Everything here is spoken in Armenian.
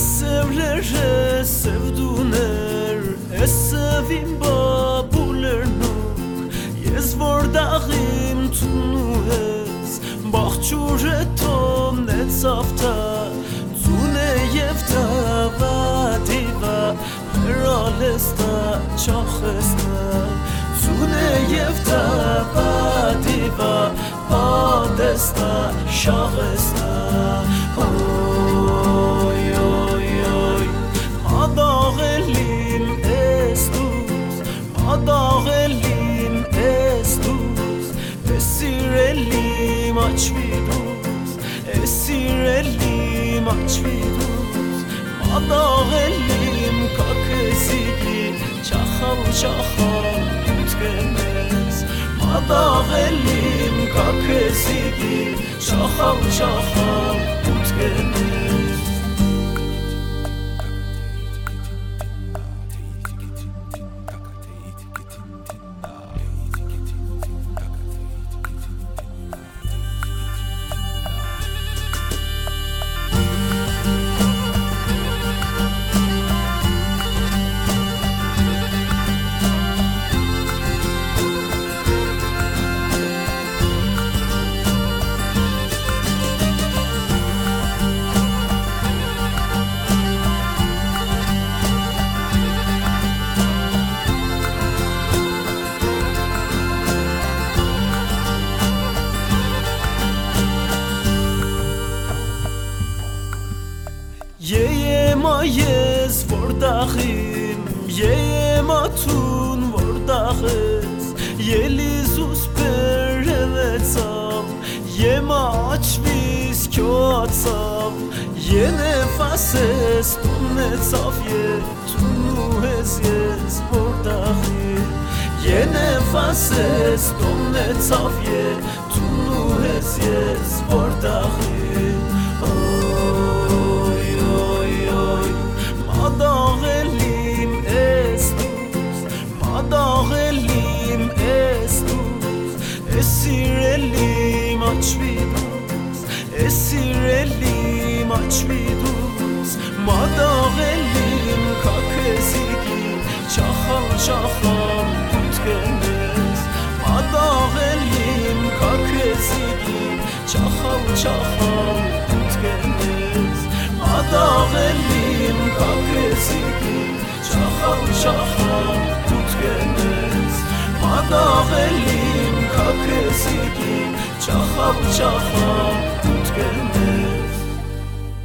Sevlere sevduner Esevim babulernuk Ես որ դաղիմ տունուհես Բաղջուրը տոմնեցավ տա Ծունե և տավադիվա Հրալեստա չախեսնա Ծունե և տավադիվա Պատեստա շաղեսնա Օյ դուս Ադաղելիմ ես դուս Esirellim açvidus Esirellim açvidus Madağellim kakesigi Çaxal çaxal ütgenes Madağellim مایز ورداخیم یه ماتون ورداخز یه لیزوس پرمتام یه ماچ بیز کیوتام یه نفس از تون نتافیه تون نوهز یز ورداخیم یه نفس از تون نتافیه تون نوهز یز ورداخیم esireli maç vidus esireli maç vidus madağelim kakesiki çaxal çaxal tutkenes madağelim kakesiki çaxal çaxal tutkenes madağelim شاخا و شاخا بود